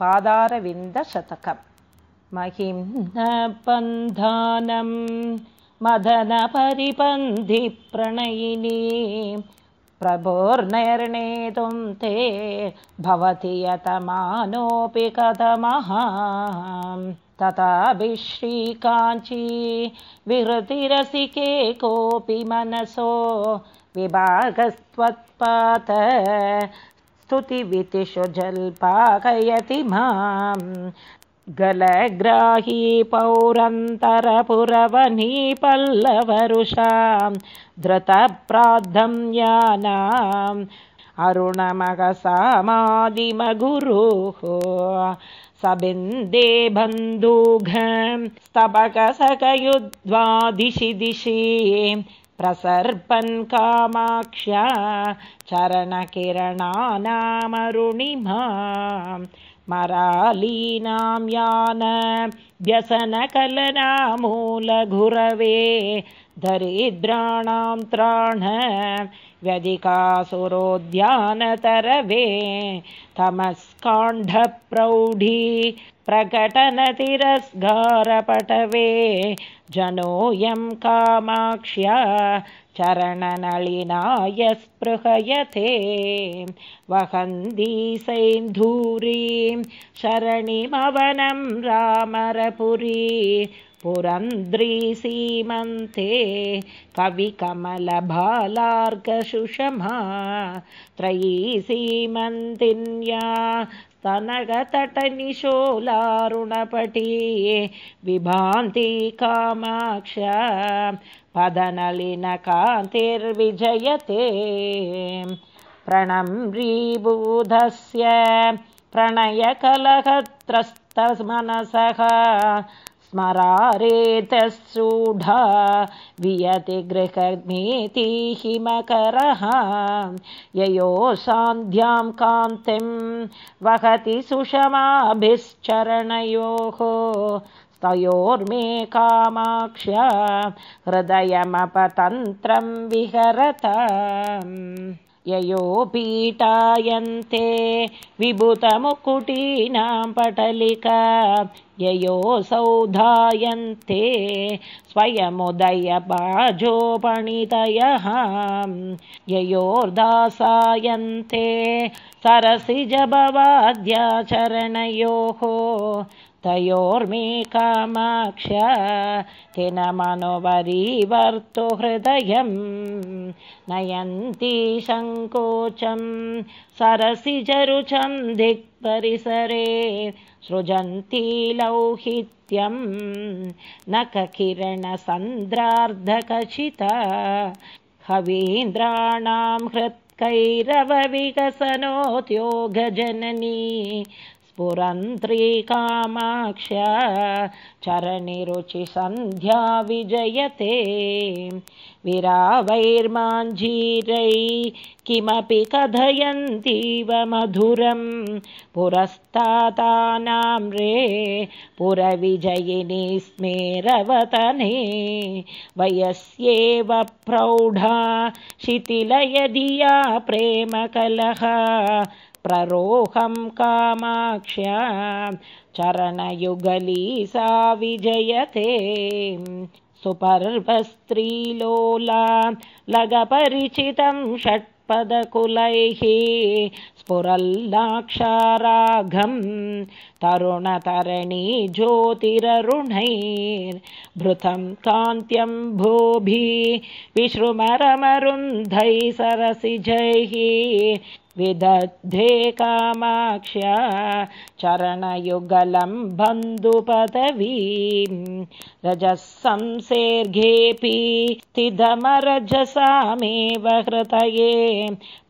पादारविन्दशतकम्। महिं न बन्धानं मदनपरिपन्धिप्रणयिनी प्रभोर्नैर्णेतुं ते भवति यतमानोऽपि कथमः तथाभि श्रीकाञ्ची विहृतिरसिके कोऽपि मनसो विभागस्त्वत्पात स्तुतिवितिषु जल्पाकयति मां गलग्राही पौरन्तरपुरवनी पल्लवरुषां धृतप्राद्धं यानाम् अरुणमगसामादिमगुरुः। सबिन्दे बन्धुघं स्तबकसकयुद्ध्वादिशि दिशि प्रसर्पन् कामाक्ष्या चरणकिरणानामरुणिमा। मरालीनां यान व्यसनकलनामूलघुरवे दरिद्राणां त्राण व्यधिकासुरोद्यानतरवे तमस्काण्ढप्रौढी प्रकटनतिरस्गारपटवे जनोऽयं कामाक्ष्या चरणनलिनाय स्पृहयते वहन्ती सैन्धूरीं शरणिमवनं रामरपुरी पुरन्द्री सीमन्ते कविकमलबालार्कसुषमा त्रयी सीमन्तिन्या स्तनगतटनिशोलारुणपटी विभान्ति कामाक्ष पदनलिनकान्तिर्विजयते। प्रणम्रीबूधस्य प्रणयकलहत्रस्तमनसः स्मरारेतसूढा वियति हिमकरः। ययो सान्ध्यां कान्तिं वहति सुषमाभिश्चरणयोः। तयोर्मे कामाक्ष्या हृदयमपतन्त्रं विहरत ययोपीटायन्ते विभुतमुकुटीनां पटलिका ययो सौधायन्ते स्वयमुदयबाजोपणितयः ययोर्दासायन्ते सरसिजभवाद्याचरणयोः तयोर्मे कामाक्ष तेन मनोवरीवर्तु हृदयं नयन्ती सङ्कोचं सरसिजरुचं दिक्परिसरे सृजन्ती लौहित्यं नखकिरणसन्द्रार्धकचिता हवीन्द्राणां हृत्कैरवविकसनोद्योगजननी पुरन्त्रीकामाक्ष्या चरणिरुचिसन्ध्या विजयते विरावैर्माञ्जीरै किमपि कथयन्तीव मधुरं। पुरस्तातानां रे पुरविजयिनी स्मेरवतने। वयस्येव प्रौढा शिथिलयधिया प्रेमकलः प्ररोहं कामाक्ष्या चरणयुगली सा विजयते। सुपर्वस्त्रीलोला लगपरिचितं षट्पदकुलैः स्फुरल्लाक्षाराघं तरुणतरणि ज्योतिररुणैर्भृतं कान्त्यं भोभिः विश्रुमरमरुन्धैः सरसिजैः विदद्धे कामाक्ष्या चरणयुगलं बन्धुपदवीं रजः संसेर्घेऽपि स्थितमरजसामेव हृतये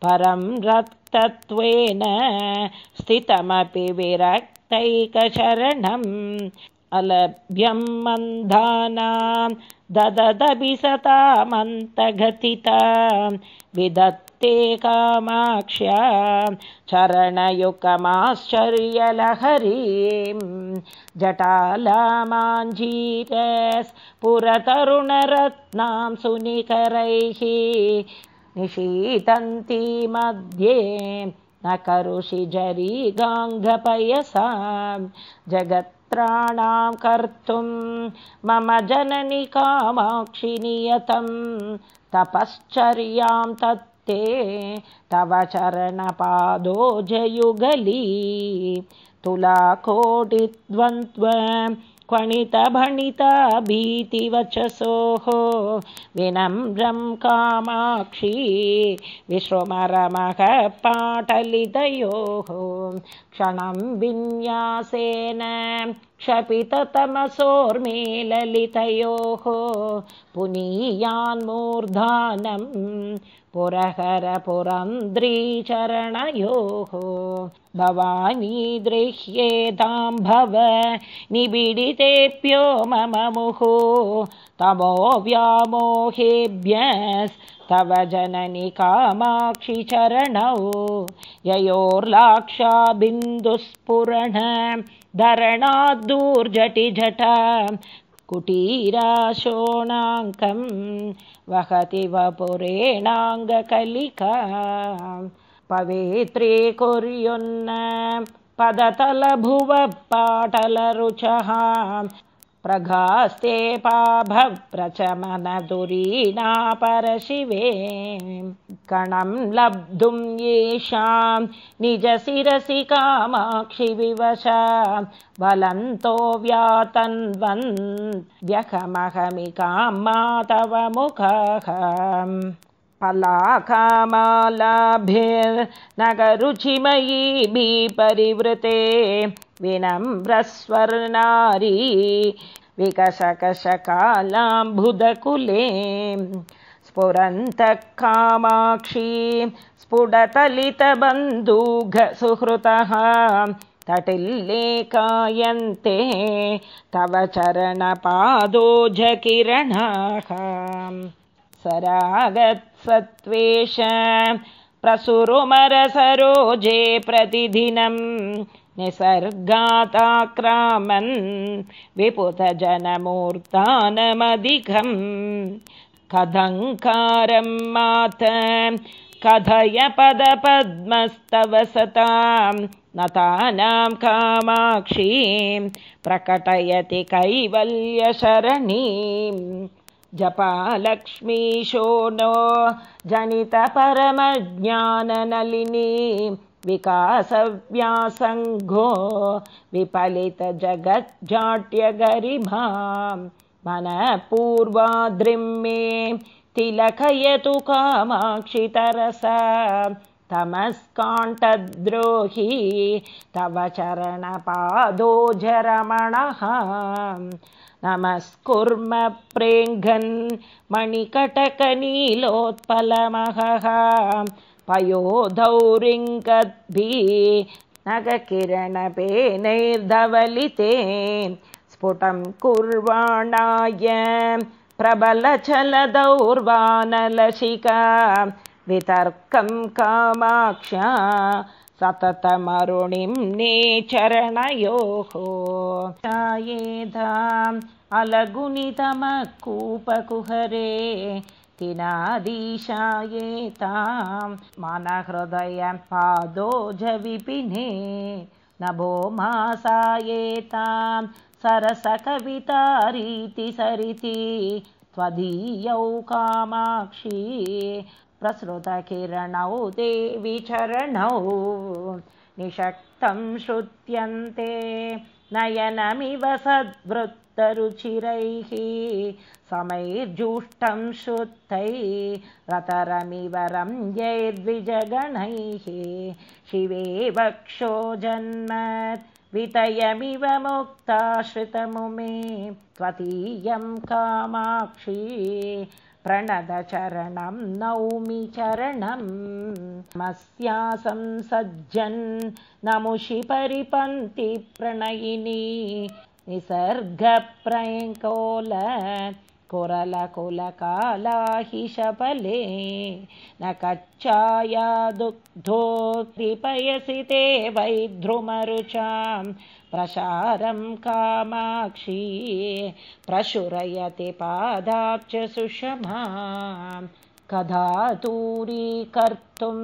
परं रक्तत्वेन स्थितमपि विरक्तैकचरणम् अलभ्यं मन्धानां दददभिसतामन्तगतिता विदत् ते कामाक्ष्या चरणयुकमाश्चर्यलहरीं जटालामाञ्जीरस्पुरतरुणरत्नां सुनिकरैः निशीतन्ती मध्ये न करुषि जरी गाङ्गपयसा जगत्राणां कर्तुं मम जननि कामाक्षि नियतं। तपश्चर्यां तत्ते तव चरणपादो जयुगली। तुलाकोटिद्वन्द्व क्वणितभणिता भीतिवचसोः विनम्रं कामाक्षी विश्वमरमः पाटलितयोः क्षणं विन्यासेन क्षपिततमसोर्मेललितयोः। पुनीयान्मूर्धानं पुरहरपुरन्द्रीचरणयोः। भवानी दृह्येतां भव निबिडितेभ्यो मम मुहो। तमो व्यामोहेभ्यस्तव जननि कामाक्षि चरणौ ययोर्लाक्षा बिन्दुस्फुरण धरणाद्दूर्जटिझटा कुटीराशोणाङ्कं वहति वपुरेणाङ्गकलिका पवित्रीकुर्युन्न पदतलभुवः पाटलरुचः प्रघास्ते पाभप्रचमनदुरीणा परशिवे कणं लब्धुं येषां निजशिरसि कामाक्षि विवशा वलन्तो व्यातन्वन् व्यखमहमिकां मातव मुखः फलाकामालाभिर्नगरुचिमयी परिवृते विनम्रस्वर्णारी विकशकशकालाम्बुदकुले स्फुरन्तः कामाक्षी स्फुटतलितबन्धुघसुहृतः तटिल्लेखायन्ते तव चरणपादोजकिरणाः सरागत्सत्त्वेष प्रसुरुमरसरोजे प्रतिदिनं निसर्गाताक्रामन् विपुतजनमूर्तानमधिकम् कथङ्कारं मात कथय पदपद्मस्तव सतां नतानां कामाक्षीं प्रकटयति कैवल्यशरणीम् जपालक्ष्मीशो नो जनितपरमज्ञाननलिनी विकासव्यासङ्घो विपलितजगज्जाट्यगरिभां मनपूर्वाद्रिं मे तिलकयतु कामाक्षितरसा तमस्काण्ठद्रोही तव चरणपादो जरमणः नमस्कुर्म प्रेङ्घन् मणिकटकनीलोत्पलमहः पयोधौरिङ्गद्भिः नगकिरणपेनैर्धवलिते स्फुटं कुर्वाणाय प्रबलचलदौर्वानलशिका वितर्कं कामाक्षा सततमरुणिं ने चरणयोः। चायेधाम् अलगुनितमकूपकुहरे तिनादीशायेतां मनहृदयं पादोजविपिने नभो मासायेतां सरसकवितारीति सरिति त्वदीयौ कामाक्षी प्रसृतकिरणौ देवि चरणौ निषक्तं श्रुत्यन्ते नयनमिव सद्वृत्तरुचिरैः समैर्जुष्टं श्रुतैः रतरमिव रम्यैर्द्विजगणैः शिवे वक्षो जन्म वितयमिव मुक्ताश्रितमुमे त्वतीयं कामाक्षी प्रणदचरणं नौमि चरणं मस्यासं सज्जन् नमुषि परिपन्ति प्रणयिनी निसर्गप्रयङ्कोल कुरलकुलकाला हि शपले न कच्चाया दुग्धोत्पयसि ते वैध्रुमरुचां प्रसारं कामाक्षी प्रशुरयति पादाब्ज सुषमा। कदा दूरीकर्तुं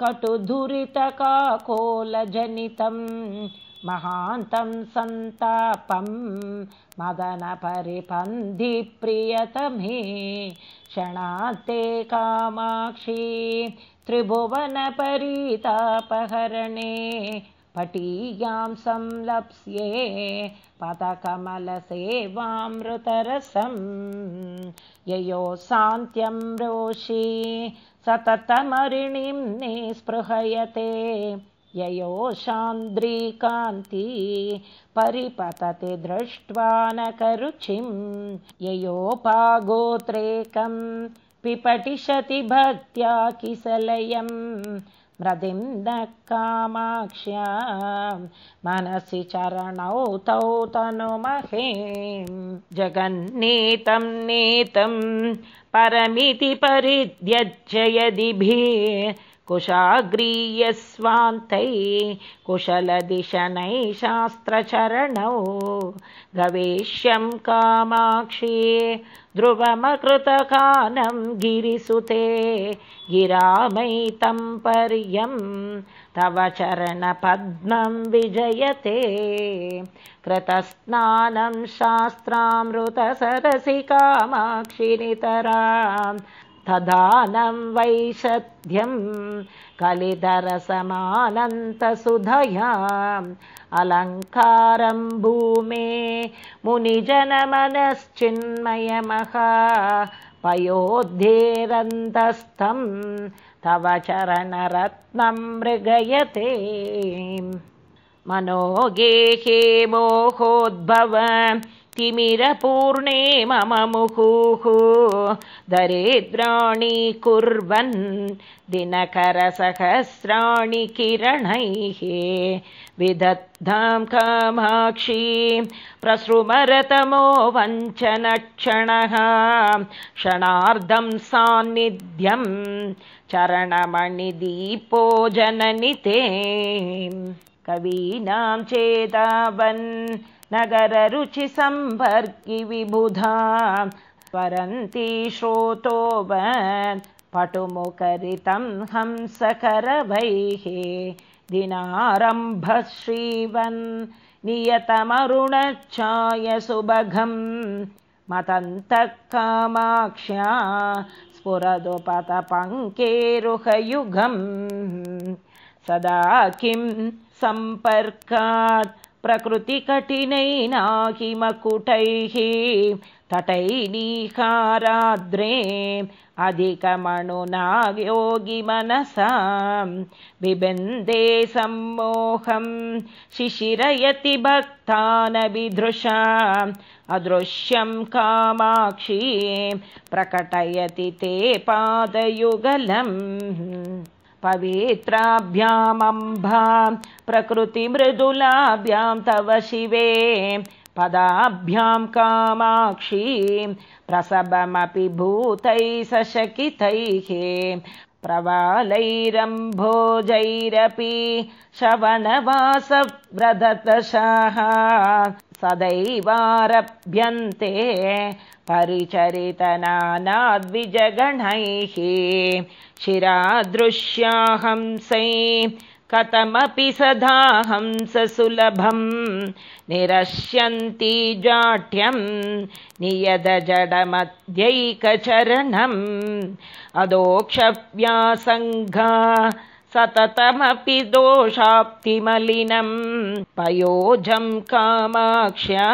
कटुधुरितकाकोलजनितं महान्तं सन्तापं मदनपरिपन्धिप्रियतमे क्षणाते कामाक्षी त्रिभुवनपरीतापहरणे पटीयां संलप्स्ये पदकमलसेवामृतरसं। ययो सान्त्यं रोषि सततमरिणीं निःस्पृहयते। ययो शान्द्रीकान्ति परिपतति दृष्ट्वा न करुचिं। ययोपागोत्रेकं पिपटिशति भक्त्या किसलयम् मृदिं न कामाक्ष्या मनसि चरणौ तौ तनुमहें जगन्नेतं नेतं परमिति परित्यज्य यदिभिः कुशाग्रीयस्वान्तै कुशलदिशनै शास्त्रचरणौ गवेश्यं कामाक्षी ध्रुवमकृतकानं गिरिसुते गिरामैतं पर्यं तव चरणपद्मं विजयते कृतस्नानं शास्त्रामृतसरसि कामाक्षिनितरां तदानं वैषध्यं कलिधरसमानन्तसुधयाम् अलङ्कारं भूमे मुनिजनमनश्चिन्मयमः पयोद्धेरन्तस्थं तव चरणरत्नं मृगयते। मनोगेहे मोहोद्भव तिमिरपूर्णे मम मुहुः। दरिद्राणि कुर्वन् दिनकरसहस्राणि किरणैः। विदग्धां कामाक्षी प्रसृमरतमो वञ्चनक्षणः। क्षणार्धं सान्निध्यं चरणमणिदीपो जननि ते कवीनां चेतावन् नगररुचिसम्पर्गि विबुधा। स्वरन्ति श्रोतोवन् पटुमुखरितं हंसकरवैः। दिनारम्भ श्रीवन् नियतमरुणच्छायसुभगं मतन्तः कामाक्ष्या स्फुरदुपतपङ्केरुहयुगम्। सदा किं सम्पर्कात् प्रकृतिकठिनैनाकिमकुटैः तटैलीकाराद्रे अधिकमणुना योगिमनसां बिबन्दे सम्मोहं शिशिरयति भक्तानभिदृशा अदृश्यं कामाक्षी प्रकटयति ते पादयुगलम् पवित्राभ्यामम्भा प्रकृतिमृदुलाभ्यां तव शिवे पदाभ्यां कामाक्षी प्रसभमपि भूतैः सशकितैः प्रवालैरम्भोजैरपि शवनवासव्रदतशाः सदैवारभ्यन्ते परिचरितनानाद्विजगणैः। शिरादृश्याहंसै कथमपि सदा हंससुलभं निरश्यन्ति जाढ्यं नियतजडमध्यैकचरणम् अदोक्षव्यासङ्घा सततमपि दोषाप्तिमलिनं पयोजं कामाक्ष्या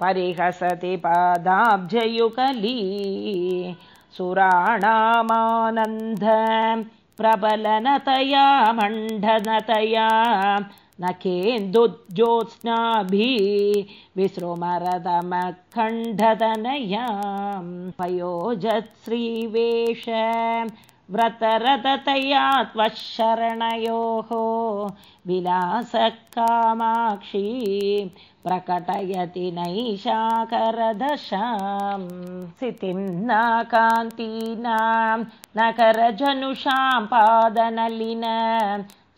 परिहसति पादाब्जयुगली। सुराणामानन्द प्रबलनतया मण्डनतया न केन्दुज्योत्स्नाभिः विसृमरदमखण्डदनयां पयोजत् श्रीवेश व्रतरततया त्वः शरणयोः विलासकामाक्षी प्रकटयति नैशाकरदशां स्थितिं न कान्तीनां नकरजनुषां पादनलिन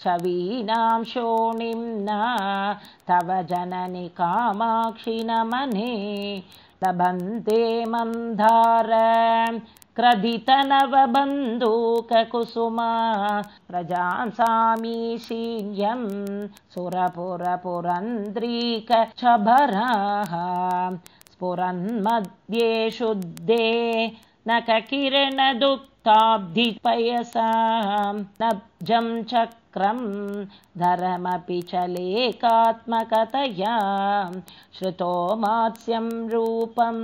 छवीनां शोणिम्ना तव जननि कामाक्षि नमने लभन्ते मन्धार क्रदितनवबन्धूककुसुमा प्रजां सामीशीयं सुरपुरपुरन्द्रीकच्छभराः स्फुरन्मध्ये शुद्धे नखकिरणदुक्ताब्धिपयसा नब्जं चक्रं धरमपि चलेकात्मकतया श्रुतो मात्स्यं रूपं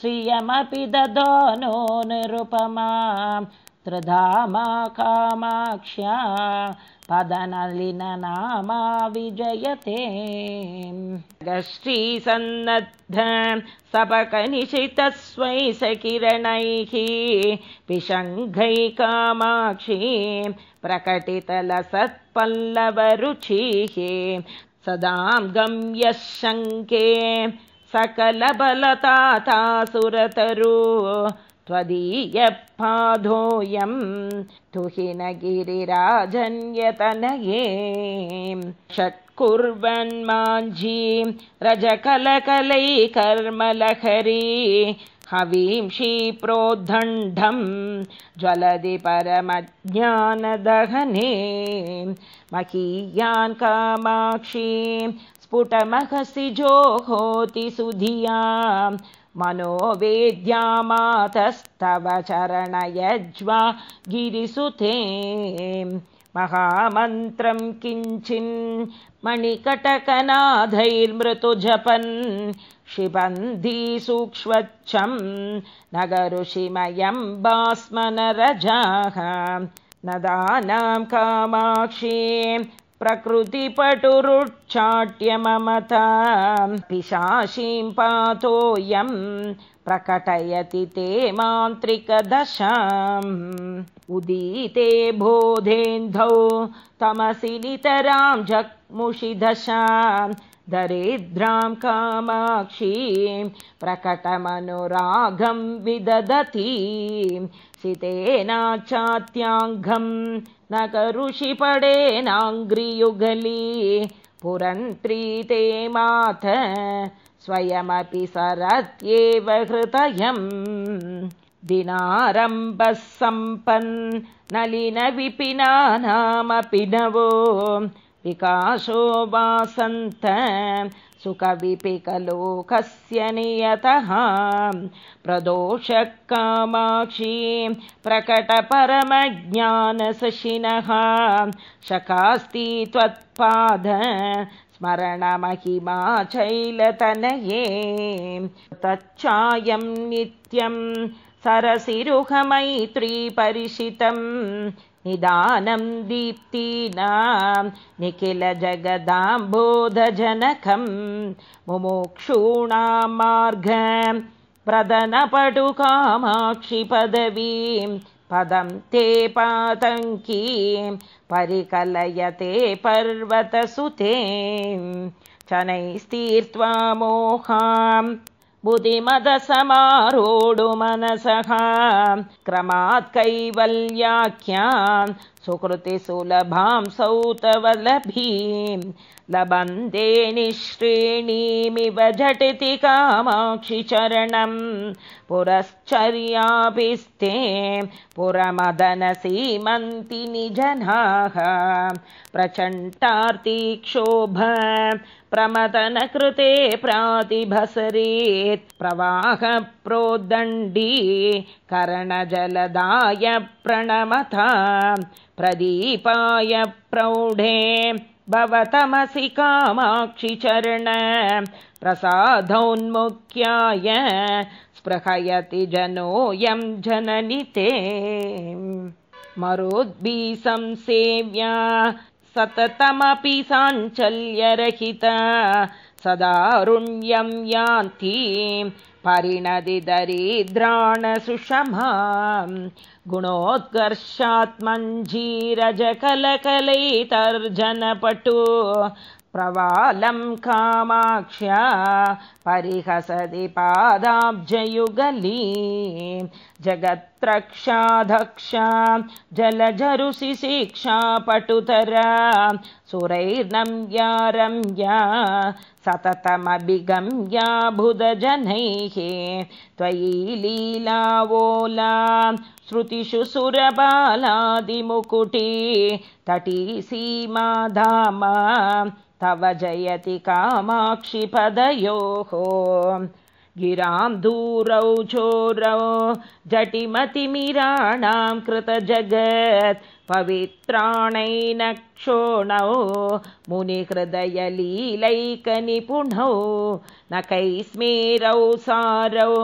श्रियमपि ददो नो निरुपमा त्रिधामा कामाक्ष्या पदनलिननामा विजयते। श्रीसन्नद्ध सपकनिशितस्वै सकिरणैः पिशङ्घै कामाक्षी प्रकटितलसत्पल्लवरुचिः सदां गम्यः शङ्के सकलबलतातासुरतरु त्वदीयपादोऽयं तुहिनगिरिराजन्यतनये। षट्कुर्वन्माञ्झी रजकलकलैकर्मलहरी हवींषि प्रोद्धण्ढं ज्वलदि परमज्ञानदहने। महीयान् कामाक्षी स्फुटमहसि जोहोति सुधिया। मनोवेद्या मातस्तव चरणयज्वा गिरिसुते। महामन्त्रं किञ्चिन् मणिकटकनाथैर्मृतुजपन् क्षिबन्धी सूक्ष्मच्छं नगरुषिमयं बास्मनरजाः। नदानां कामाक्षी प्रकृतिपटुरुच्चाट्य ममता पिशाशीं पातोऽयं प्रकटयति ते मान्त्रिकदशाम्। उदीते बोधेन्धौ तमसि नितरां जग्मुषि दशां दरिद्रां कामाक्षीं प्रकटमनुरागं विदधती। सितेनाचात्याङ्घं न करुषि पडेनाङ्घ्रियुगली पुरन्त्री ते माथ स्वयमपि सरत्येव हृदयम्। दिनारम्भः सम्पन् नलिनविपिनानामपि नवो विकासो वासन्त सुखविपिकलोकस्य नियतः प्रदोषकामाक्षी प्रकटपरमज्ञानशशिनः शकास्ति त्वत्पाद स्मरणमहिमा चैलतनये तच्चायं नित्यं सरसिरुहमैत्रीपरिषितं निदानं दीप्तीनां निखिलजगदाम्बोधजनकं मुमुक्षूणां मार्ग प्रदनपटुकामाक्षिपदवीं पदं ते पातङ्कीं परिकलयते पर्वतसुते शनैस्तीर्त्वा मोहाम् बुधिमदसमारोढुमनसः क्रमात् कैवल्याख्यां सुकृतिसुलभां सौतवलभीं लभन्ते निःश्रेणीमिव झटिति कामाक्षि चरणं पुरश्चर्याभिस्ते पुरमदनसीमन्ति निजनाः प्रचण्डार्तिक्षोभ प्रमदनकृते प्रातिभसरेत् प्रवाह प्रोदण्डी करणजलदाय प्रणमता प्रदीपाय प्रौढे भवतमसि कामाक्षि चरण प्रसादोन्मुख्याय स्पृहयति जनोऽयं जननि ते मरोद्भिसंसेव्या सततमपि साञ्चल्यरहिता। सदारुण्यं यान्ति परिणदि दरिद्राणसुषमा गुणोत्कर्षात्मञ्जीरजकलकलैतर्जनपटु प्रवालं कामाक्ष्या परिहसति पादाब्जयुगली। जगत्रक्षाधक्षा जलजरुसि शिक्षा पटुतरा सुरैर्नम्या रम्या सततमभिगम्या बुधजनैः त्वयि लीलावोला श्रुतिषु सुरबालादिमुकुटी तटी सीमाधाम तव जयति कामाक्षिपदयोः। गिरां दूरौ चोरौ जटिमतिमिराणां कृतजगत् पवित्राणैनक्षोणौ मुनिहृदयलीलैकनिपुणौ न कैस्मेरौ सारौ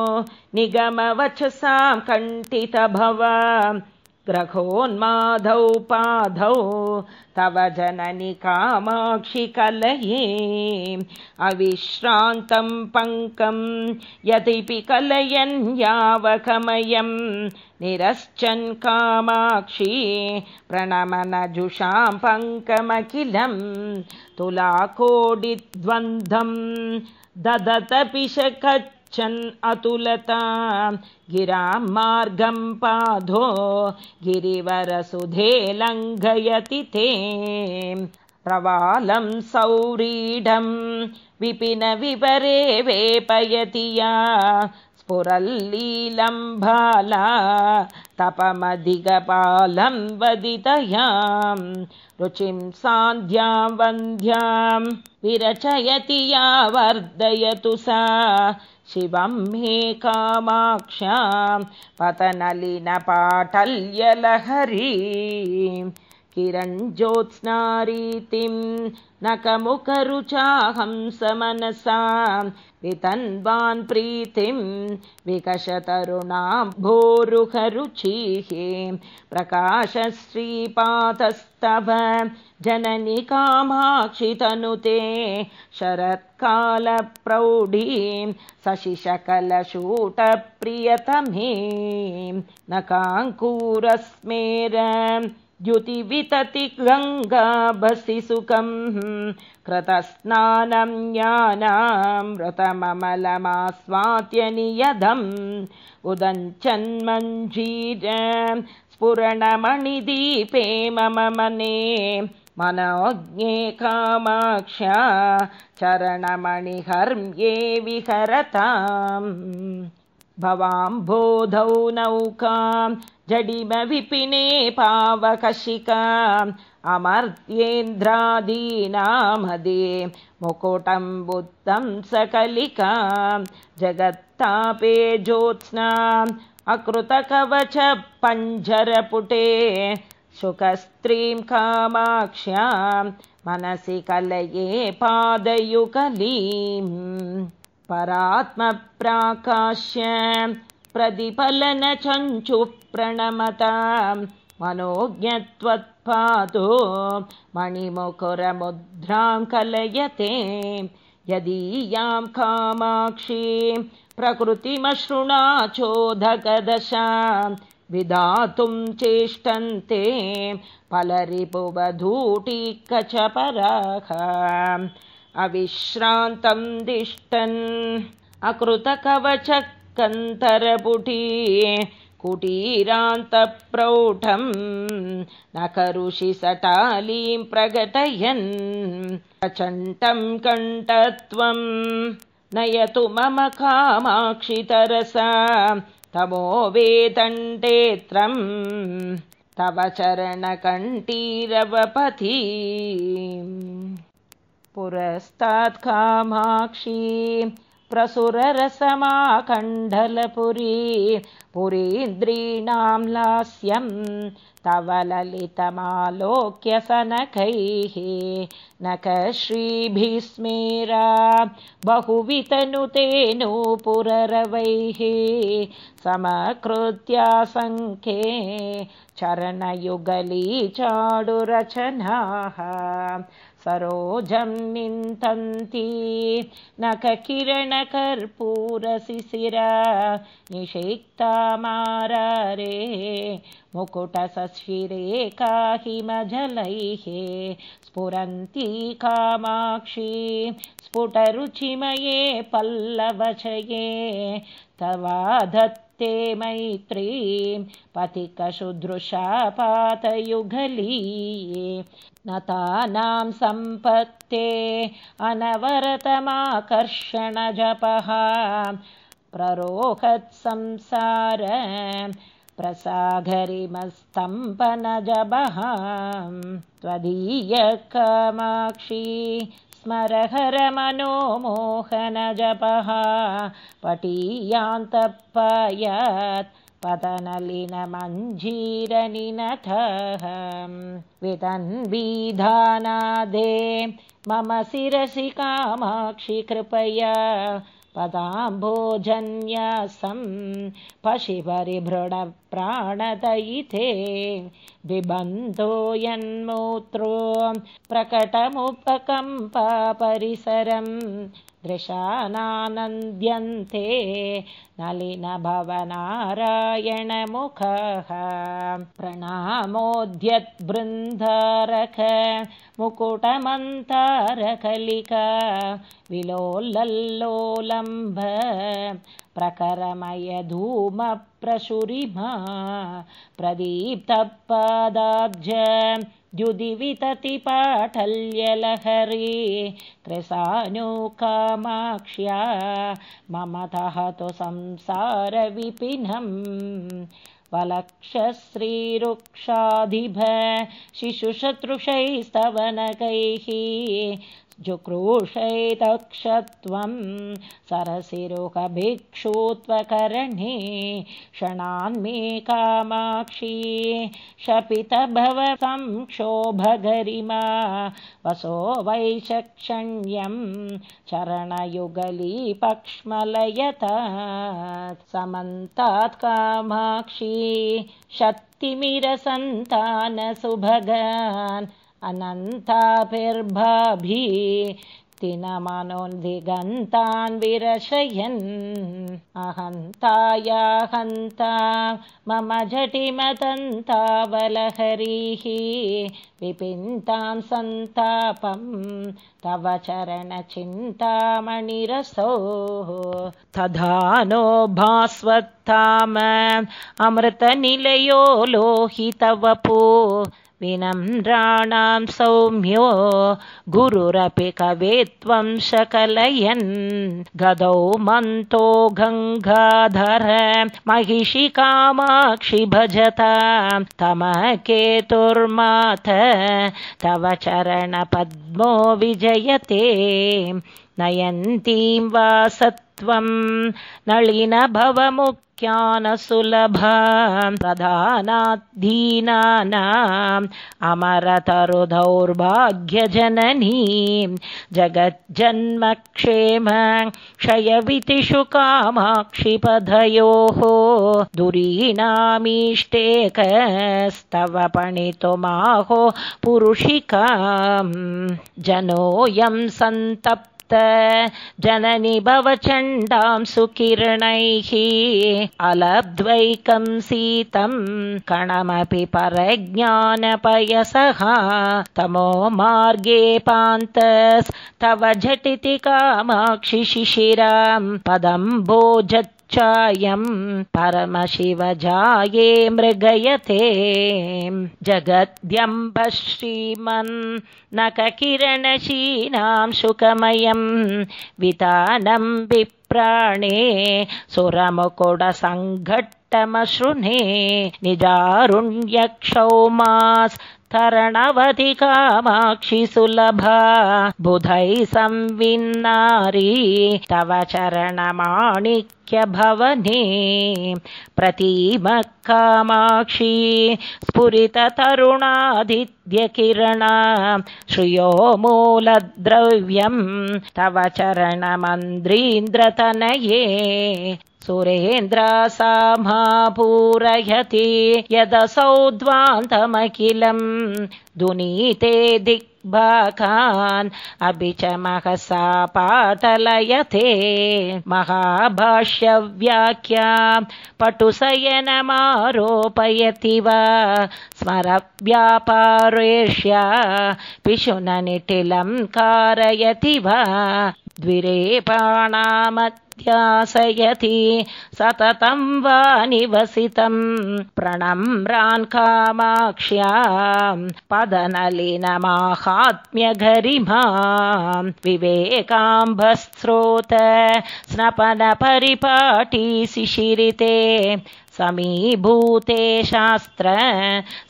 निगमवचसां कण्ठितभव ग्रहोन्माधौ पाधौ तव जननि कामाक्षि कलये। अविश्रान्तं पङ्कं यदिपि कलयन् यावकमयं निरश्चन् कामाक्षी प्रणमनजुषां पङ्कमखिलं तुलाकोडिद्वन्द्वं ददतपि गच्छन् अतुलता। गिरां मार्गं पाधो गिरिवरसुधे लङ्घयति ते। प्रवालं सौरीढं विपिनविपरे वेपयति या। स्फुरल्लीलं भाला तपमधिगपालं वदितयां रुचिं सान्ध्यां वन्द्यां विरचयति या वर्धयतु सा शिवं मे कामाक्ष्यां पतनलिनपाटल्यलहरी किरञ्ज्योत्स्नारीतिं नकमुखरुचाहं समनसां वितन्वान् प्रीतिं विकशतरुणां भोरुहरुचिः प्रकाशश्रीपातस्तव जननि कामाक्षितनुते शरत्कालप्रौढीं शशिशकलशूटप्रियतमे न काङ्कूरस्मेर द्युतिवितति गङ्गाभसि सुखं कृतस्नानं ज्ञानां व्रतममलमास्वात्यनियदम् उदञ्चन्मञ्जीर स्फुरणमणिदीपे मम मने मनोज्ञे कामाक्ष्या चरणमणिहर्म्ये विहरताम् भवाम्बोधौ नौकां जडिमविपिने पावकशिकाम् अमर्त्येन्द्रादीनामदे मुकुटं बुद्धं सकलिकां जगत्तापे ज्योत्स्नाम् अकृतकवच पञ्जरपुटे शुकस्त्रीं कामाक्ष्यां मनसि कलये पादयुकलीम् परात्मप्राकाश्य प्रतिफलनचञ्चुप्रणमतां मनोज्ञत्वत्पादो मणिमुकुरमुद्रां कलयते यदीयां कामाक्षी प्रकृतिमशृणाचोदकदशा विधातुं चेष्टन्ते पलरिपुवधूटिकचपराः अविश्रान्तं दिष्टन्। अकृतकवचकन्तरपुटी कुटीरान्तप्रौढं न करुषि सटालीं प्रकटयन् प्रचण्डं कण्ठत्वं नयतु मम कामाक्षितरसा। तमो वेदण्डेत्रं तव चरणकण्ठीरवपथी पुरस्तात् कामाक्षी प्रसुररसमाकण्डलपुरी पुरीन्द्रीणां लास्यं तव ललितमालोक्यसनकैः नखश्रीभिस्मेरा बहुवितनुतेनूपुररवैः समकृत्यासङ्ख्ये चरणयुगली चाडुरचनाः सरोजं निन्तन्ति नखकिरणकर्पूरशिशिरा निषेक्ता मारारे मुकुटसशिरे काहिमजलैः स्फुरन्ती कामाक्षी। स्फुटरुचिमये पल्लवचये तवा धत्ते मैत्रीं पथिकशुदृशापातयुगली नतानां सम्पत्ते अनवरतमाकर्षणजपः। प्ररोहत्संसार प्रसाघरिमस्तम्पनजबः त्वदीयकमाक्षी स्मरहरमनोमोहनजपः पटीयान्तपयत् पतनलिनमञ्जीरनिनथः वितन्विधानादे मम शिरसि कामाक्षि कृपया पदाम्भोजन्यासं पशिपरिभृणप्राणदयिते बिबन्धो यन्मूत्रो प्रकटमुपकम्परिसरं दृशानानन्द्यन्ते नलिनभवनारायणमुखः प्रणामोऽध्यद्बृन्दारक मुकुटमन्तारकलिका विलोलल्लोलम्भ प्रकरमयधूमप्रशुरिमा प्रदीप्तपादाब्ज द्युदिवितति पाठल्यलहरी कृसानुकामाक्ष्या ममतः तु संसारविपिनम्। वलक्षश्रीरुक्षाधिभ शिशुशत्रुषैस्तवनकैः जुक्रोशैतक्षत्वं सरसिरुहभिक्षुत्वकरणे क्षणान्मे कामाक्षी शपितभव संक्षोभगरिमा वसो वैशक्षण्यं चरणयुगलीपक्ष्मलयत समन्तात् कामाक्षी शक्तिमिरसन्तानसुभगान् अनन्ताभिर्भाभि तिनमनोन्दिगन्तान् विरशयन् अहन्तायाहन्ता मम झटिमदन्तावलहरीः। विपिन्तां सन्तापं तव चरणचिन्तामणिरसो। तथा नो भास्वत्ताम अमृतनिलयो लोहितवपो विनम्राणां सौम्यो गुरुरपि कवे त्वं शकलयन्। गदौ मन्तो गङ्गाधर महिषि कामाक्षि भजता तमकेतुर्माथ तव चरणपद्मो विजयते नयन्तीं वा सत्वं नळिनभवमुक् ज्ञानसुलभा प्रधानाद्धीनानाम् अमरतरुदौर्भाग्यजननीं जगज्जन्मक्षेम क्षयवितिषु कामाक्षिपधयोः दुरीणामीष्टेकस्तव पणितुमाहो पुरुषिकाम् जनोऽयं सन्तप् जननि भवचण्डां सुकिरणैः अलब्ध्वैकं सीतं कणमपि परज्ञानपयसः तमो मार्गे पान्तस्तव झटिति कामाक्षि शिशिरां पदं भोजत् चायं परमशिवजाये मृगयते। जगद्यम्ब श्रीमन् नखकिरणशीनां सुखमयं वितानं विप्राणे सुरमुकुडसङ्घट्टमशृणे निजारुण्यक्षौमास् तरणवधि कामाक्षि सुलभा। बुधैः संविन्नारी तव चरणमाणिक्यभवने प्रतीमः कामाक्षी स्फुरिततरुणादित्यकिरणा श्रियो मूलद्रव्यं तव चरणमन्द्रीन्द्रतनये सुरेन्द्रासामापूरयति यदसौ ध्वान्तमखिलं दुनीते दिग्भाकान् अपि च महसा पाटलयते महाभाष्यव्याख्या पटुशयनमारोपयति वा स्मरव्यापारेष्या पिशुननिटिलं कारयति वा द्विरेपाणामध्यासयति सततं वा निवसितं प्रणम्रान् कामाक्ष्यां पदनलिनमाहात्म्यगरिमा विवेकाम्भस्रोत स्नपनपरिपाटी शिशिरिते समीभूते शास्त्र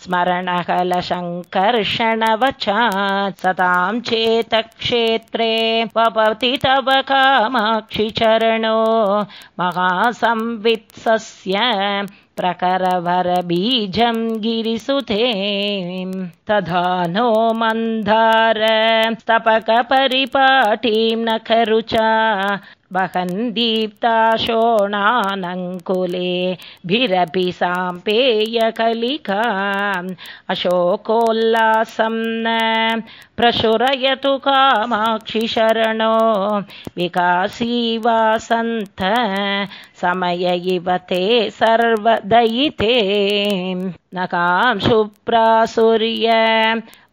स्मरणकलशङ्कर्षणवचात् सतां चेतक्षेत्रे वपति तव कामाक्षि चरणो महासंवित्सस्य प्रकरवरबीजं गिरिसुते तथा नो मन्धार स्तपकपरिपाटीं नखरुचा वहन् दीप्ता शोणानङ्कुले भिरपि साम्पेयकलिका अशोकोल्लासं न प्रशुरयतु कामाक्षि शरणो विकासी वासन्त समय इव ते सर्वदयिते। न कां शुप्रासुर्य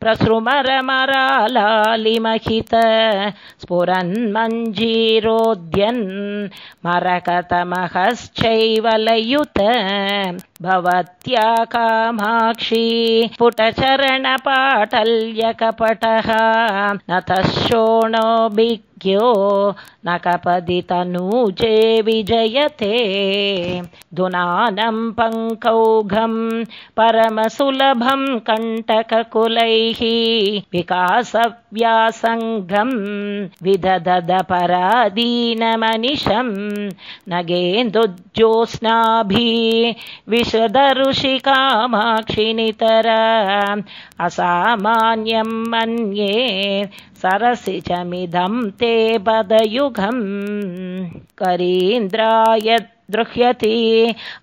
प्रसृमरमरालालिमहित स्फुरन्मञ्जीरोद्यन् मरकतमहश्चैव लयुत भवत्या कामाक्षी पुटचरणपाटल्यकपटः नतः शोणोभिज्ञो न कपदि तनूजे विजयते। धुनानं पङ्कौघं परमसुलभं कण्टककुलैः विकासव्यासङ्गं विदधदपरादीनमनिशं नगेन्दुज्योत्स्नाभिः विशदऋषिकामाक्षिनितरा असामान्यं मन्ये सरसिजमिदं ते करीन्द्राय दृह्यति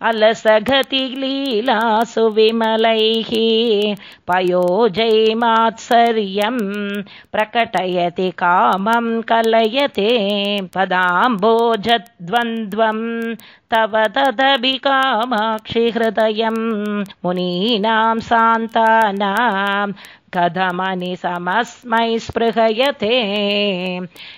अलसगतिलीलासु विमलैः। पयोजैमात्सर्यं प्रकटयति कामं कलयते पदाम्बोजद्वन्द्वं तव तदभिकामाक्षिहृदयं मुनीनां सान्तानां कथमनि समस्मै स्पृहयते।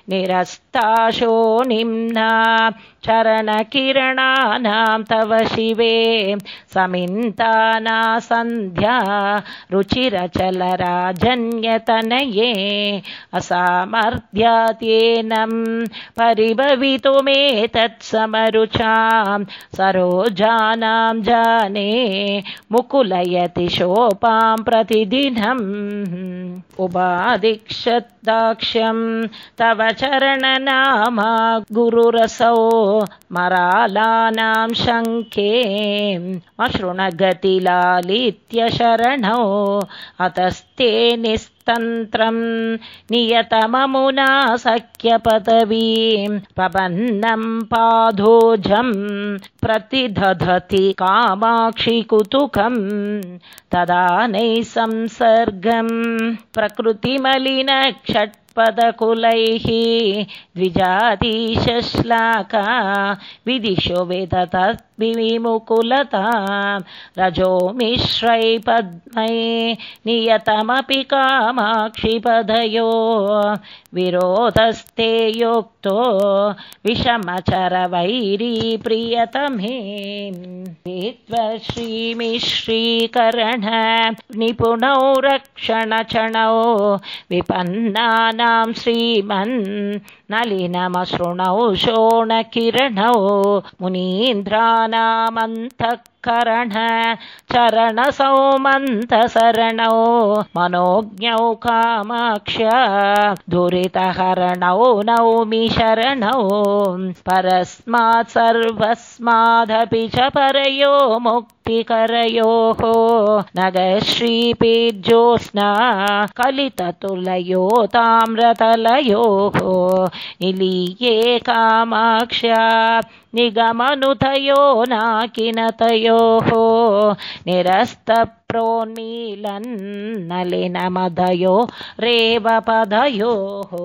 निरस्ताशो निम्ना चरणकिरणानां तव शिवे। समिन्ताना सन्ध्या रुचिरचलराजन्यतनये। असामर्थ्यात्येनं परिभवितुमेतत्समरुचां सरोजानां जाने मुकुलयति शोपां प्रतिदिनम् उपादिक्षदाक्ष्यं तव चरणनामा गुरुरसौ मरालानां शङ्खे अशृणगतिलालित्य शरणौ अतस्ते निस्तन्त्रं नियतममुना सख्यपदवीं प्रपन्नं पाधोजं प्रतिदधति कामाक्षि कुतुकम् तदा नैसंसर्गं प्रकृतिमलिनक्षट् पदकुलैः द्विजातीशश्लाका विदिशो वेदतद्विमुकुलता रजो मिश्रै पद्मै नियतमपि कामाक्षिपदयो विरोधस्ते योक्तो विषमचरवैरी प्रियतमे। श्रीमिश्रीकरण निपुणौ रक्षणचणौ विपन्नानां श्रीमन् नलिनमशृणौ शोणकिरणौ मुनीन्द्राणामन्तः करण चरणसौमन्तसरणौ मनोज्ञौ कामाक्ष्य दुरितहरणौ नौमि शरणौ परस्मात् सर्वस्मादपि च परयो मुक्तिकरयोः नगश्रीपीज्योत्स्ना कलिततुलयो ताम्रतलयोः निलीये कामाक्ष्या निगमनुतयो नाकिनतयो तयोः निरस्तप्रोन्मीलन्नलिनमदयो रेवपदयोः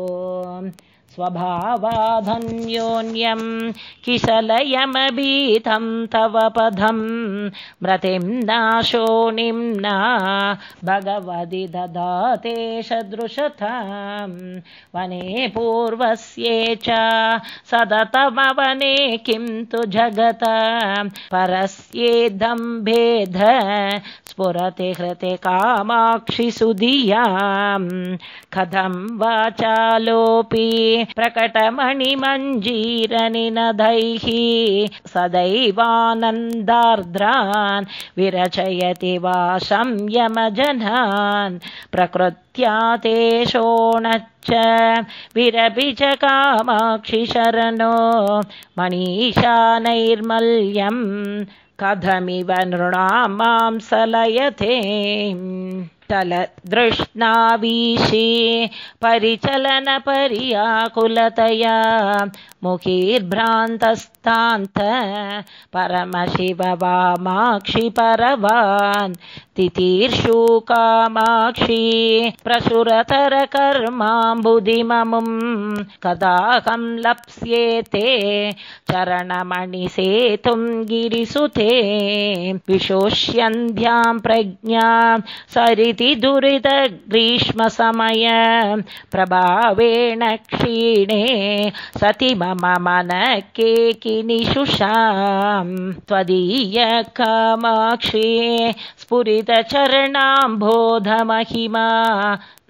स्वभावाधन्योन्यं किशलयमभीतं तव पदं मृतिं नाशो निम्ना भगवदि ददाते सदृशतां वने पूर्वस्ये च सदतमवने किं तु जगत परस्येदं भेद स्फुरति हृते कामाक्षि सुधियां कथं वाचालोऽपि प्रकटमणिमञ्जीरनिनदैः सदैवानन्दार्द्रान् विरचयति वा संयमजनान् प्रकृत्या ते शोणच्च विरपि च कामाक्षि शरणो मनीषा नैर्मल्यम् कथमिव नृणां मां सलयते चलदृष्णावीशि परिचलनपर्याकुलतया मुखीर्भ्रान्तस्तान्त परमशिव वामाक्षि परवान् तितीर्षु कामाक्षी प्रसुरतरकर्माम्बुधिममुं कदाहं लप्स्येते चरणमणिसेतुं गिरिसुते विशोष्यन्ध्यां प्रज्ञा सरिति दुरितग्रीष्मसमय प्रभावेण क्षीणे सति त्वदीय कामाक्षी स्फुरितचरणाम्बोधमहिमा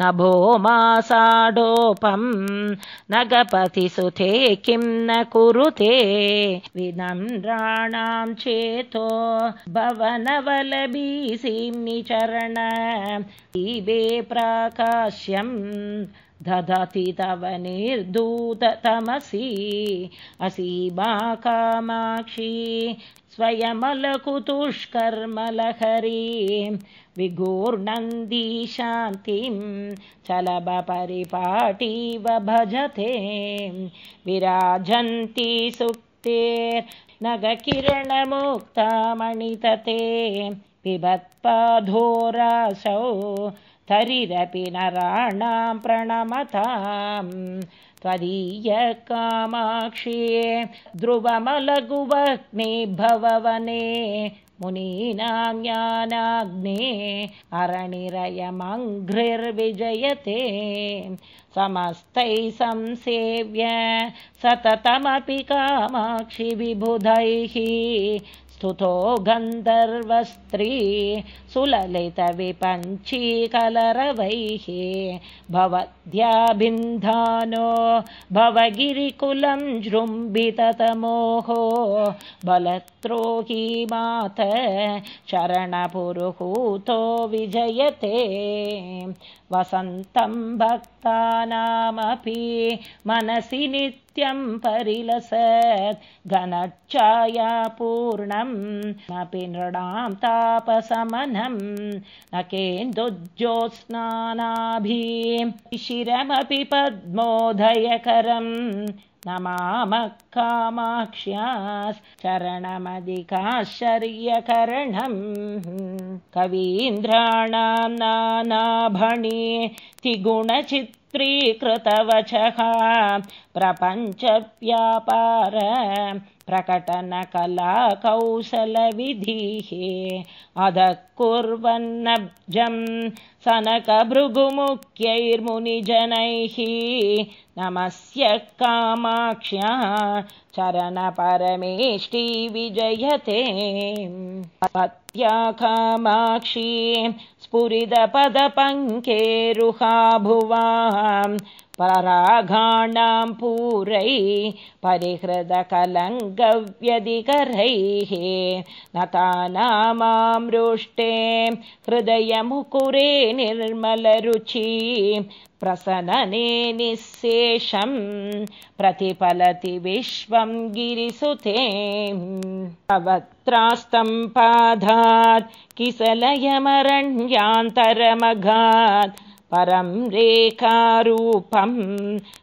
नभो मासाडोपं न गपतिसुते किं न कुरुते विनम्राणां चेतो भवनवलबीसिनिचरण दीपे प्राकाश्यं ददति तव निर्दूततमसि असीमा कामाक्षी स्वयमलकुतुष्कर्मलहरीं विघूर्नन्दी शान्तिं चलभपरिपाटीव भजते विराजन्ती सुक्तेर्नगकिरणमुक्तामणितते पिबत्पाधोरासौ तरिरपि नराणां प्रणमताम् त्वदीयकामाक्षी ध्रुवमलघुवग्ने भववने मुनीनां ज्ञानाग्ने अरणिरयमङ्घ्रिर्विजयते समस्तैः संसेव्य सततमपि कामाक्षि विबुधैः स्तुतो गन्धर्वस्त्री सुललितविपञ्चीकलरवैः भवद्याभिन्धानो भवगिरिकुलं जृम्बिततमोहो बलत्रोही मात चरणपुरुहूतो विजयते। वसन्तं भक्तानामपि मनसि नित्यं परिलसत् घनच्छायापूर्णम् अपि नृणां तापसमनं न केन्दुज्योत्स्नानाभिः शिरमपि पद्मोदयकरम् नमामः कामाक्ष्याश्चरणमधिकाश्चर्यकरणम् कवीन्द्राणां नानाभणे तिगुणचित्रीकृतवचः प्रपञ्चव्यापार प्रकटनकलाकौशलविधिः। अधः कुर्वन्नब्जं सनकभृगुमुख्यैर्मुनिजनैः। नमस्य कामाक्ष्या चरणपरमेष्टि विजयते। पत्या कामाक्षी स्फुरिदपदपङ्केरुहा भुवाम् पराघाणां पूरै परिहृदकलङ्गव्यधिकरैः नतानामामृष्टे हृदयमुकुरे निर्मलरुचि प्रसनने निःशेषं प्रतिफलति विश्वं गिरिसुते। अवत्रास्तं पाधात् किसलयमरण्यान्तरमघात् परं रेखारूपं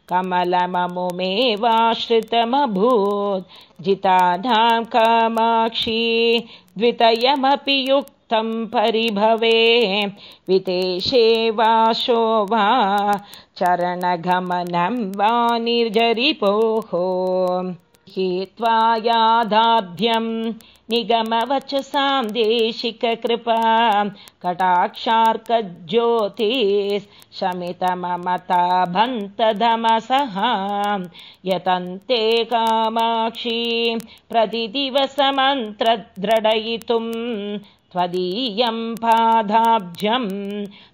कमलममुमेवाश्रितमभूत्। जिताधां कामाक्षी द्वितयमपि युक्तं परिभवे। वितेशे वाशो वा चरणगमनं वा निर्जरिपोः। हित्वा यादाभ्यं निगमवचसां देशिककृपा कटाक्षार्कज्योतिः शमितममता भन्तधमसः यतन्ते कामाक्षी प्रतिदिवसमन्त्रद्रडयितुं त्वदीयं पादाब्जं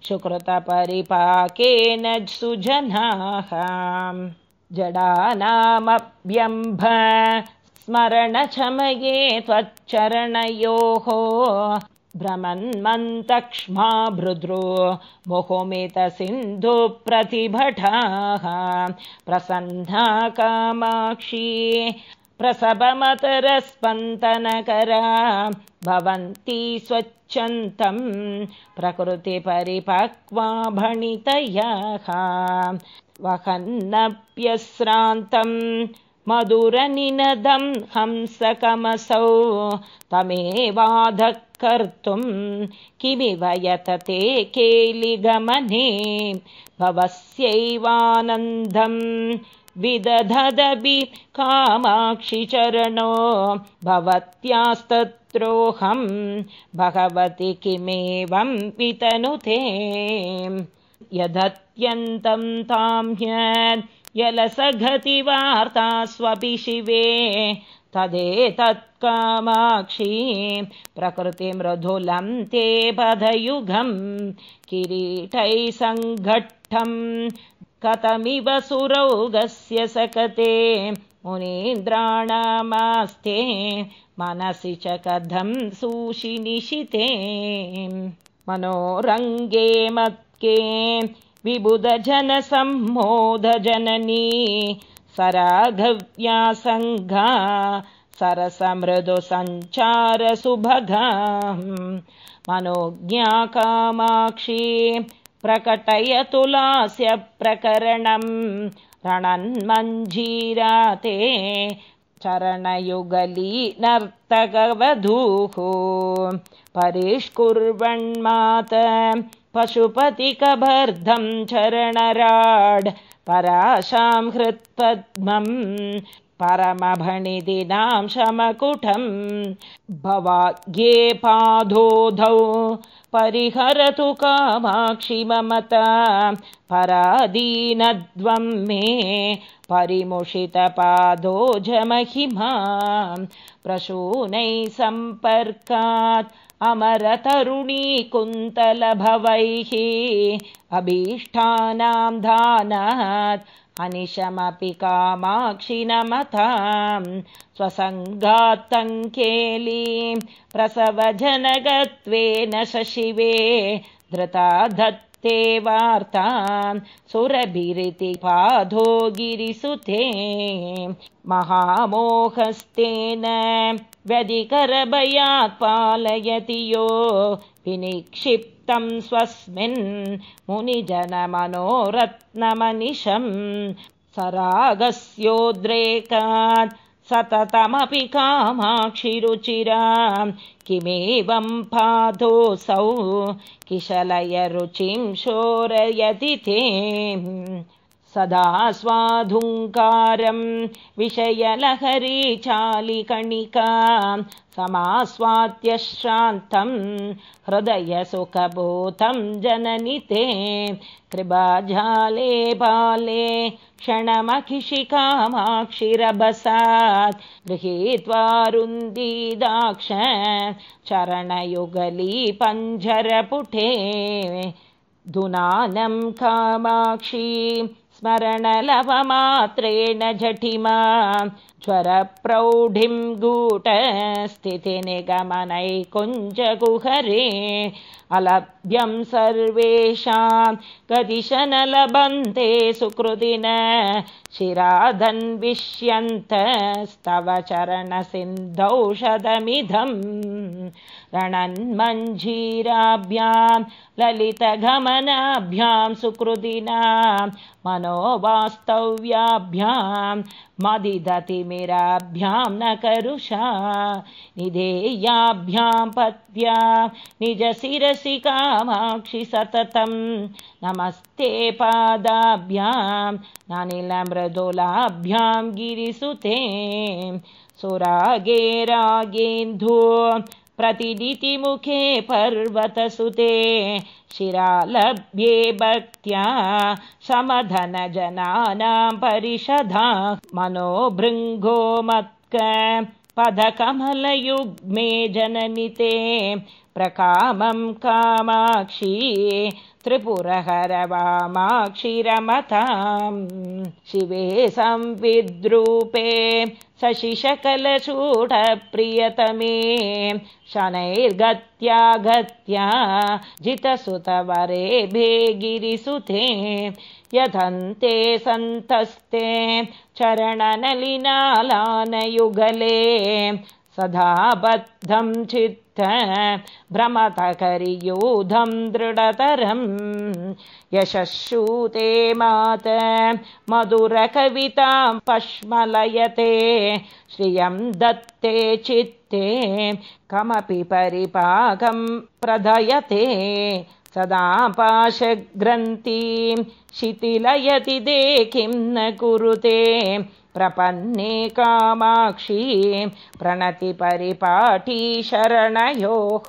सुकृतपरिपाकेन सुजनाः। जडानामभ्यम्भ स्मरणचमये त्वच्चरणयोः। भ्रमन्मन्तक्ष्मा भृद्रो मुहुमितसिन्धुप्रतिभटाः। प्रसन्ना कामाक्षी प्रसभमतरस्पन्दनकरा भवन्ति स्वच्छन्तं प्रकृतिपरिपक्वा भणितयः वहन्नप्यश्रान्तं मधुरनिनदं हंसकमसौ तमेवाधः कर्तुं किमिव यतते केलिगमने भवस्यैवानन्दं विदधदपि कामाक्षिचरणो भवत्यास्तत्रोऽहं भगवति किमेवं वितनुते। यदत्यन्तं तां ह्यलसघति वार्तास्वपि शिवे। तदेतत्कामाक्षी प्रकृतिमृदुलं ते पदयुगं किरीटै सङ्घट्टं कथमिव सुरौगस्य सकते। मुनीन्द्राणामास्ते मनसि च कथं सूषिनिशिते। मनोरङ्गे मत्के विबुधजनसम्मोदजननी सराघव्यासङ्घा सरसमृदुसञ्चारसुभगा मनोज्ञा कामाक्षी प्रकटयतुलास्य प्रकरणं रणन्मञ्जीराते चरणयुगली नर्तकवधूः परिष्कुर्वन्मात पशुपतिकबर्धं चरणराड् पराशां हृत्पद्मम् परमभणिदिनां शमकुटं भवाग्ये पादोधौ परिहरतु कामाक्षि ममता परादीनद्वं मे परिमुषितपादो जमहिमा। प्रसूनैः सम्पर्कात् अमरतरुणी कुन्तलभवैः अभीष्टानां दानात् अनिशमपि कामाक्षि नमतां स्वसङ्गात्तङ्केलीं प्रसवजनगत्वेन शशिवे धृता धत्ते वार्तां सुरभिरिति पाधो गिरिसुते महामोहस्तेन व्यधिकरभयात् पालयति यो विनिक्षिप्तं स्वस्मिन् मुनिजनमनोरत्नमनिशम् सरागस्योद्रेकात् सततमपि कामाक्षिरुचिरा किमेवं पादोऽसौ किशलयरुचिं शोरयति ते। सदा स्वाधुङ्कारं विषयलहरी चालिकणिका समास्वात्यश्रान्तं हृदयसुखभूतं जननि ते। कृपाजाले बाले क्षणमखिषिकामाक्षिरभसात् गृहीत्वारुन्दीदाक्ष चरणयुगली पञ्जरपुटे। धुनानं कामाक्षी स्मरणलवमात्रेण झटिमा ज्वरप्रौढिं गूटस्थितिनिगमनैकुञ्जगुहरे अलभ्यं सर्वेषां गदिशन लभन्ते सुकृदिन शिराधन्विष्यन्तस्तव चरणसिन्धौषधमिधम् रणन्मञ्जीराभ्यां ललितगमनाभ्यां सुकृदिनां मनोवास्तव्याभ्यां मदिदतिमिराभ्यां न करुषा निधेयाभ्यां पद्भ्या निजशिरसि कामाक्षि सततं नमस्ते पादाभ्यां नानिलमृदुलाभ्यां गिरिसुते सुरागे रागेन्धु प्रतिदितिमुखे पर्वतसुते शिरालभ्ये भक्त्या समधनजनानां परिषदा मनोभृङ्गो मत्क पदकमलयुग्मे जननिते प्रकामं कामाक्षी त्रिपुरहरवामाक्षिरमतां शिवे संविद्रूपे शशिशकलचूडप्रियतमे शनैर्गत्या गत्या जितसुतवरे भेगिरिसुते यथन्ते सन्तस्ते चरणनलिनालानयुगले सदा बद्धं चित्त भ्रमतकरियूधं दृढतरं यशश्रूते मात मधुरकवितां पश्मलयते श्रियं दत्ते चित्ते कमपि परिपाकं प्रदयते सदा पाशग्रन्थीं शिथिलयति दे किं न कुरुते प्रपन्ने कामाक्षी प्रणतिपरिपाठी शरणयोः।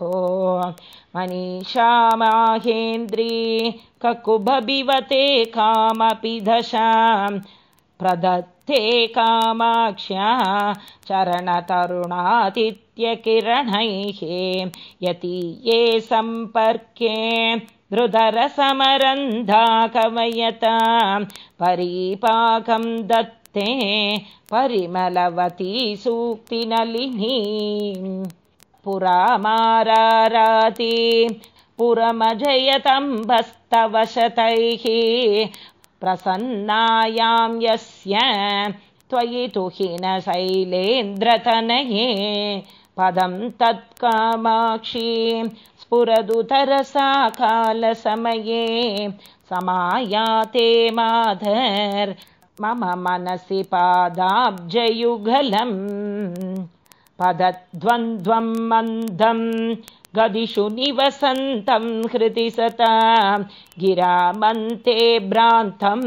मनीषा माहेन्द्री ककुभविवते कामपि दशां प्रदत्ते कामाक्ष्या चरणतरुणातिथ्यकिरणैः यतीये सम्पर्के धृधरसमरन्धा कवयता परीपाकं दत्त ते परिमलवती सूक्तिनलिनी पुरामाराराति पुरमजयतम्बस्तवशतैः प्रसन्नायां यस्य त्वयि तुहिनशैलेन्द्रतनये पदं तत्कामाक्षी स्फुरदुतरसा कालसमये समायाते माधर् मम मनसि पादाब्जयुगलम् पदद्वन्द्वं मन्दं गदिषु निवसन्तं हृदि सता। गिरामन्ते भ्रान्तं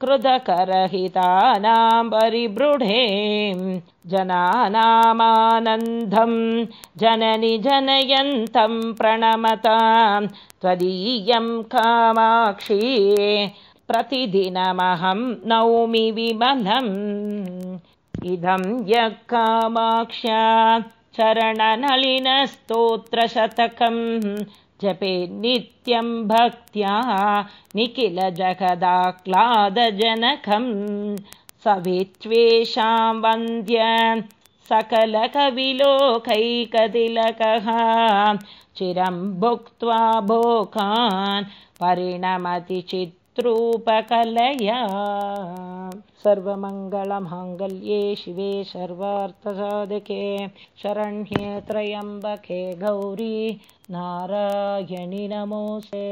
कृदकरहितानां परिबृढे। जनानामानन्दं जननि जनयन्तं प्रणमतां। त्वदीयं कामाक्षी प्रतिदिनमहं नौमि विमलम्। इदं यः कामाक्ष्या चरणनलिनस्तोत्रशतकं जपे नित्यं भक्त्या निखिलजगदाह्लादजनकं सवित्वेषां वन्द्य सकलकविलोकैकतिलकः। चिरं भुक्त्वा भोकान् परिणमति चित् रूपकलया सर्वमङ्गलमाङ्गल्ये शिवे सर्वार्थसाधके शरण्ये त्र्यम्बके गौरी नारायणि नमोऽसे